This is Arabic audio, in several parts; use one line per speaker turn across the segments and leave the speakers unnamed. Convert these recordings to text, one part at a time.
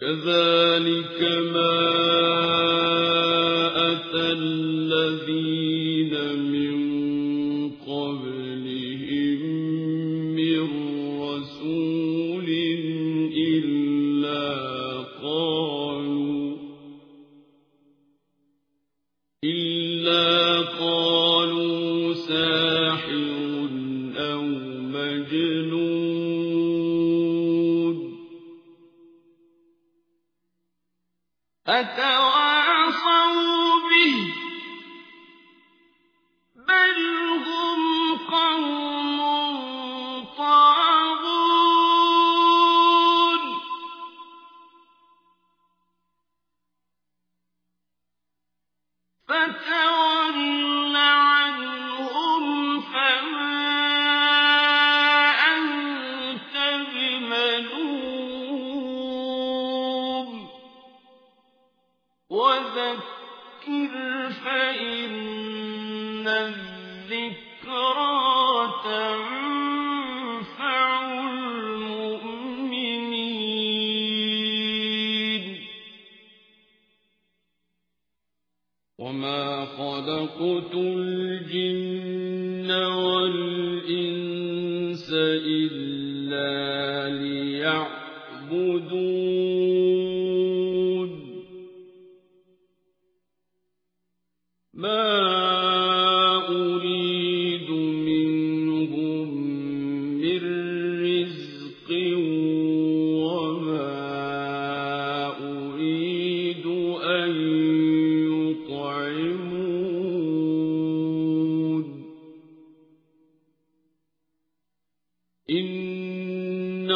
كذلك ما أتى الذين أتواصوا به. بل وذكر فإن الذكرى تنفع المؤمنين. وما خلقت الجن والإنس إلا ليعبدون.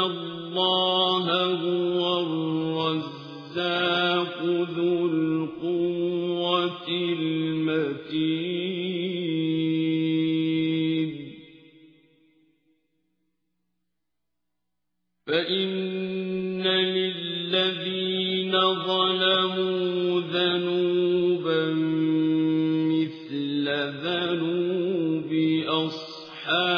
الله هو الرزاق ذو القوة المتين فإن للذين ظلموا ذنوبا مثل ذنوب أصحابهم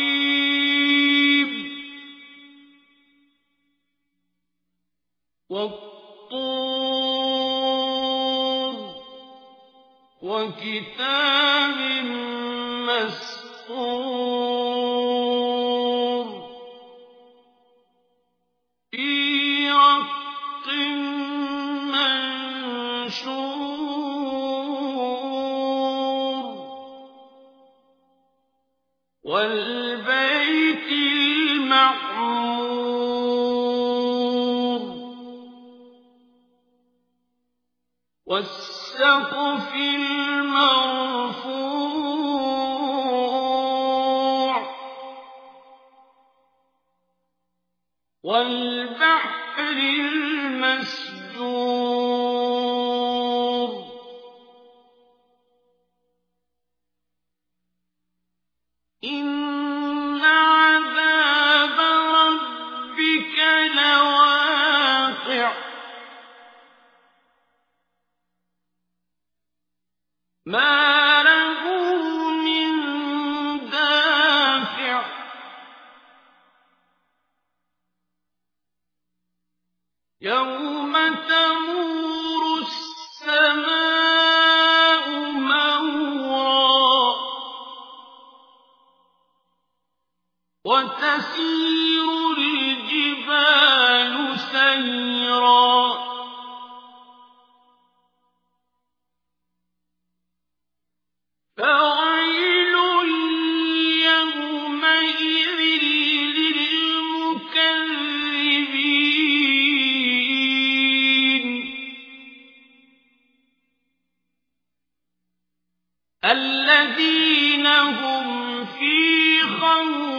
والطور وكتاب مسطور في رق منشور والبيت والسقف المرفوع والبحر المسجور ما له من دافع. يوم تمور السماء مورا وتسير الجبال سيرا. الذين هم في خوض